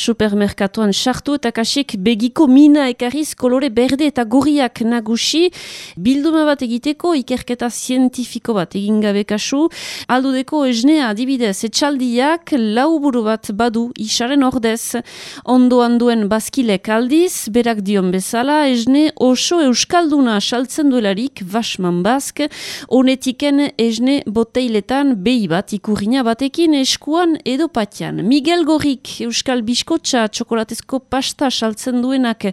supermerkatuan sartu eta kasik begiko mina ekarriz kolore berde eta gorriak nagusi, bilduma bat egiteko ikerketa zientifiko bat egin gabe kasu, aldudeko esnea adibidez etxaldiak lauburu bat badu isaren ordez, ondoan duen bazkilek aldiz, berak dion bezala, esne oso euskalduna saltzen duelarik, vasman bazk, honetiken esne boteiletan behi bat ikurriña batekin eskuan edo patian. Miguel Gorrik, Euskal Biskotxa, txokolatezko pasta saltzen duenak,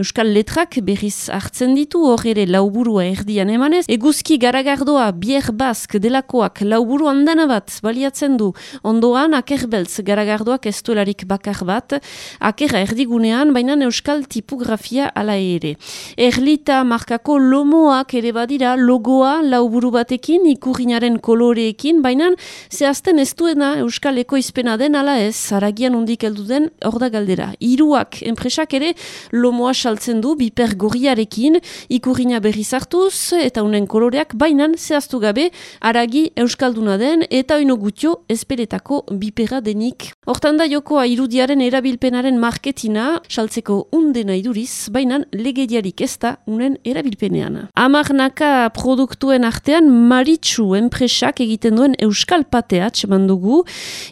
Euskal Letrak berriz hartzen ditu, hor ere lauburua erdian emanez, eguzki garagardoa, bier bask delakoak lauburu andana bat baliatzen du, ondoan akerbeltz garagardoak ez bakar bat, akerra erdigunean, baina Euskal tipografia ala ere. Erlita markako lomoak ere badira logoa lauburu batekin, ikurriñaren koloreekin, baina zehazten ez duena Euskal ekoizpena den ala ez, zaragian ondik heldu den hor da galdera. Iruak, enpresak ere, lomoa saltzen du, biper gorriarekin, ikurriña berri zartuz, eta unen koloreak, baina zehaztu gabe, aragi Euskalduna den, eta oino gutio, esperetako bipera denik. Hortan da jokoa irudiaren erabilpenaren marketina, saltzeko undena iduriz, baina legediarik ez da unen erabilpenean. Amarnaka produktuen artean Maritxu enpresak egiten duen Euskal Patea txemandugu,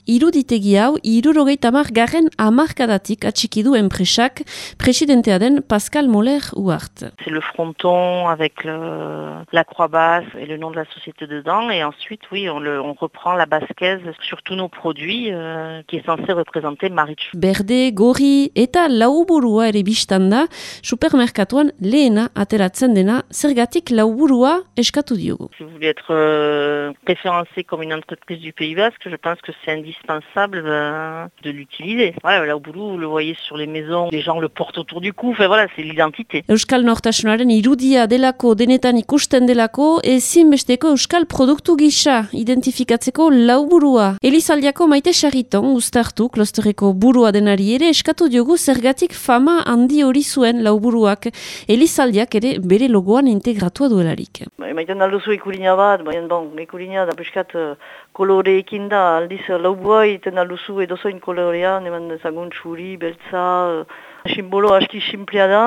iruditegi hau, irurogeita garen amarkadatik atxikidu enpresak, presidentea den Pascal Moller uart. C'est le fronton avec le, la croix basse et le nom de la société dedans, et ensuite, oui, on, le, on reprend la basquaise sur tous nos produits, euh, qui est censé représenter Maritxu. Berde, gori eta lauburua ere biztanda, supermerkatuan lehena ateratzen dena, zergatik lauburua eskatu diogu? Si vous voulez être euh, référencé comme une entreprise du Pays Basque, je pense que c'est indispensable euh, de l'utiliser. Voilà, lauburu, vous le voyez sur les maisons, les gens le portent autour du cou, enfin voilà, c'est l'identité. Euskal Nortasunaren irudia delako, denetan ikusten delako, ezinbesteko Euskal produktu gisa identifikatzeko lauburua. Elizaldiako maite sarriton, ustartu, klostereko burua denari ere, eskatu diogu zergatik fama handi hori zuen lauburuak. Elizaldiak ere bere logoan integratua duelarik. Maiten alduzu ikurina bat, baina bon, ikurina da peskat uh, koloreekin da, aldiz laubua iten alduzu edozoin kolorea, neman dezagun txuri, beltza, simbolo aski simplea da,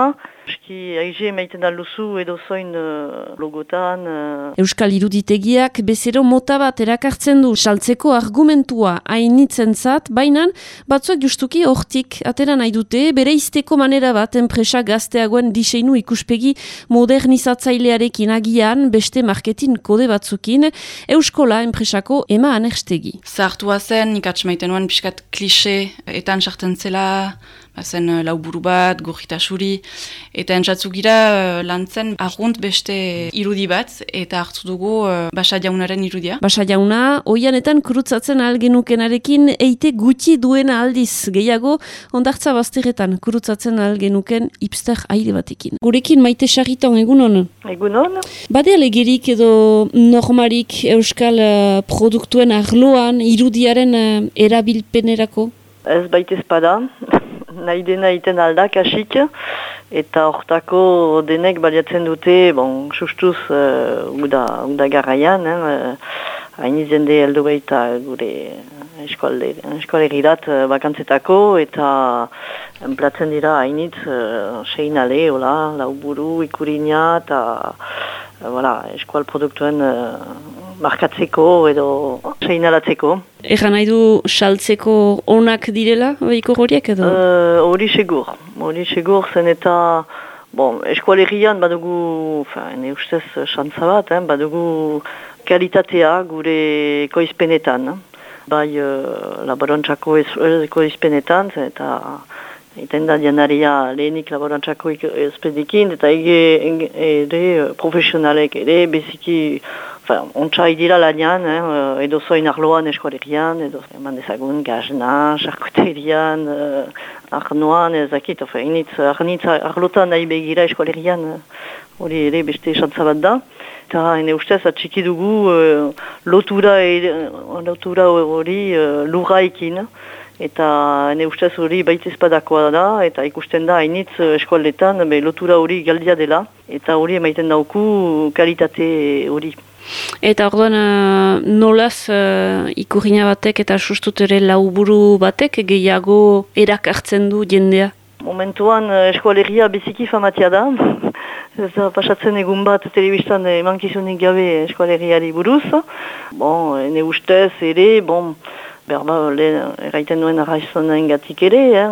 aski aize maiten alduzu edozoin uh, logotan. Uh. Euskal iruditegiak bezero mota bat erakartzen du saltzeko argumentua hainitzen zat, baina batzuak justuki hortik atera nahi dute, bere izteko manera bat enpresa gazteagoen diseinu ikuspegi modernizatzailearekin agian beste marketin kode batzukin, Euskola enpresako ema anerstegi. Zartua zen, ikatz maiten nuen pixkat klise etan sartzen zela, zen uh, lauburu bat, gorritasuri, eta entzatzu gira uh, lantzen argunt beste irudi bat, eta hartu dugu uh, basa jaunaren irudia. Basa jauna, oianetan kurutzatzen algenukenarekin eite gutxi duena aldiz gehiago, ondartza bazteretan kurutzatzen algenuken hipster aire batekin. Gurekin maite sarritan egunon? Egunon. Bade alegerik edo normarik euskal uh, produktuen arloan irudiaren uh, erabilpenerako? Ez baita espada, nahi dena iten aldak asik, eta hortako denek baliatzen dute, bon, sustuz, uh, uda, uda garraian, eh, hain izende heldu baita gure eskualegirat uh, bakantzetako, eta enplatzen dira hainitz uh, sein ale, hola, lauburu, ikurina, eta uh, voilà, eskual produktuen uh, markatzeko edo seinalatzeko. Egan nahi du saltzeko onak direla, behiko horiek edo? Uh, hori segur, hori segur zen eta bon, eskualerian badugu, ne ustez xantza bat, eh, badugu kalitatea gure koizpenetan. Bai uh, laborantzako koizpenetan eta Eten da dianaria lehenik laborantzako ezpedikin, eta ege ere profesionalek ere beziki ontsa idira lanian, eh, edo zoin arloan eskualerian, edo eman dezagun gazna, charkuterian, eh, arnoan, ezakit, initz, arnitz arlotan nahi begira eskualerian, hori ere beste esantzabat da. Eta ene ustez atxiki dugu uh, lotura hori uh, lurraikin, eta ene ustez hori espadakoa da, eta ikusten da hainitz eskualetan lotura hori galdia dela, eta hori emaiten dauku kalitate hori. Eta orduan uh, nolaz uh, ikurriña batek eta sustut ere lauburu batek gehiago erakartzen du jendea? Momentuan eskoalegia biziki famatia da. Ez da pasatzen egun bat telebistan emankizunik gabe eskoaleriari buruz. Bon, ene ustez ere, bon, berba, lehen erraiten duen arraizonen gatik ere, eh?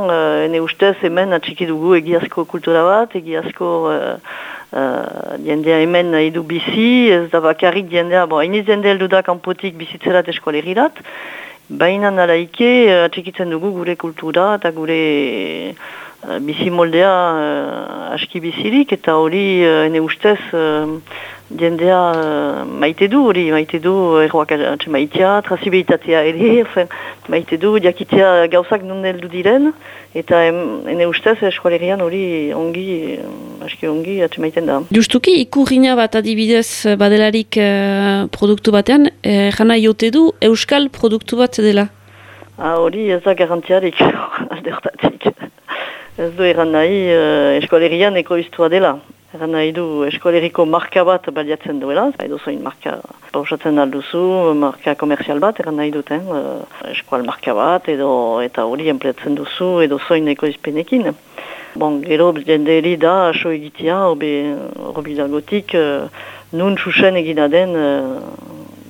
ene ustez hemen atxiki dugu egiazko kultura bat, egiazko uh, uh, jendea hemen edu bizi, ez da bakarrik jendea, bo, hainiz jende heldu da kanpotik bizitzerat eskolerirat, baina nalaike atxikitzen dugu gure kultura eta gure uh, bizi moldea uh, aski bizirik, eta hori uh, ene ustez jendea uh, maite du hori, maite du erroak atxe maitea, trazibilitatea ere, maite du jakitea gauzak non heldu diren, eta ene ustez eskualerian hori ongi, aski ongi atxe maiten da. Justuki ikurriña bat adibidez badelarik uh, produktu batean, eh, jana jote du euskal produktu bat dela? Ah, hori ez da garantiarik, aldertatik. Ez du eran nahi uh, eskualerian ekoiztua dela. Eran nahi du eskoleriko marka bat baliatzen duela, edo zoin marka pausatzen alduzu, marka komerzial bat, eran nahi duten uh, eskual marka bat, edo eta hori enpleatzen duzu, edo zoin ekoizpenekin. Bon, gero jende da aso egitea, obe robidagotik, uh, nun txusen egina den uh,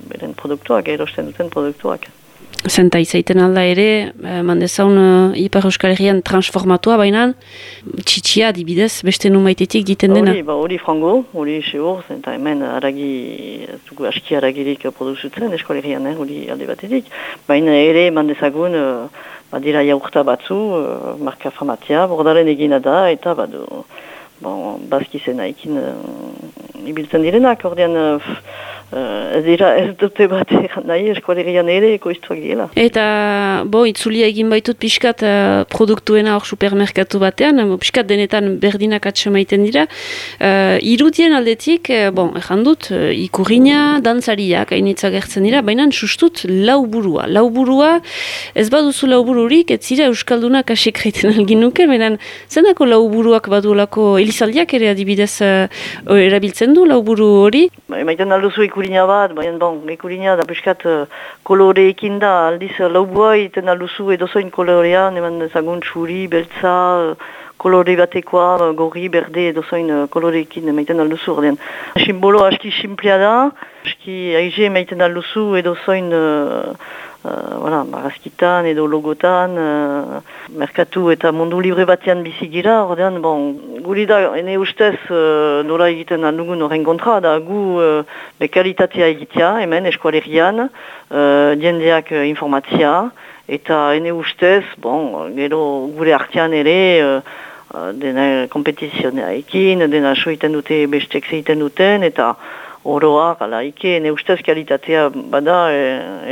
beren produktuak, erosten duten produktuak. Zenta izaiten alda ere, eh, mandezaun uh, Ipar Euskal Herrian transformatua baina, txitsia dibidez, beste numaitetik diten dena? Hori, ba, hori frango, hori seur, zenta hemen aragi, zugu aski aragirik produzutzen Euskal Herrian, eh, hori alde batetik. Baina ere, mandezagun, uh, badira jaurta batzu, uh, marka farmatia, bordaren egina da, eta badu, bon, bazkizena ekin uh, ibiltzen direnak, ordean, uh, Uh, dira ez dute bat nahi eskualerian ere ekoiztuak dira. Eta, bo, itzulia egin baitut pixkat uh, produktuena hor supermerkatu batean, pixkat denetan berdinak maiten dira. Uh, irudien aldetik, uh, bon, ezan dut, uh, ikurriña, dantzariak, hainitza gertzen dira, baina sustut lauburua. Lauburua, ez baduzu laubururik, ez zira Euskaldunak asik reiten algin nuke, menan zenako lauburuak badulako elizaldiak ere adibidez uh, erabiltzen du lauburu hori? Ba, maiten alduzu ikurina bat, baina bon, ikurina da peskat uh, koloreekin da, aldiz uh, laubua iten alduzu edozoin kolorea, neman zagun txuri, beltza, uh, kolore batekoa, gorri, berde edozoin uh, koloreekin maiten alduzu. Ordean. Simbolo aski simplea da, aski aize maiten alduzu edozoin uh, uh, voilà, marazkitan edo logotan, uh, merkatu eta mundu libre batean bizigira, ordean, bon, guri da, ene ustez, uh, nola egiten aldugun horren kontra, da gu uh, bekalitatea egitea, hemen eskualerian, uh, diendeak uh, informatzia, eta ene ustez, bon, gero gure artean ere, uh, dena kompetizionea ekin, dena soiten dute bestek zeiten duten, eta oroa, gala, ike, ne ustez kalitatea bada e,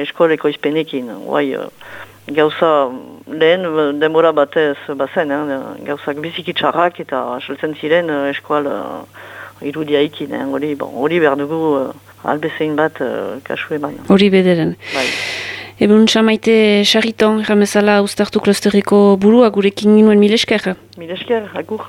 eskoleko izpenekin. Guai, e, gauza lehen demora batez bazen, eh, gauzak bizikitxarrak eta asaltzen ziren e, eskual e, irudia ikin, eh, hori, bon, hori behar dugu e, albezein bat e, kasu eman. Hori bederen. Bai. Eben maite xarriton, ramezala ustartu klosteriko burua gurekin ginoen milesker. Milesker, agur.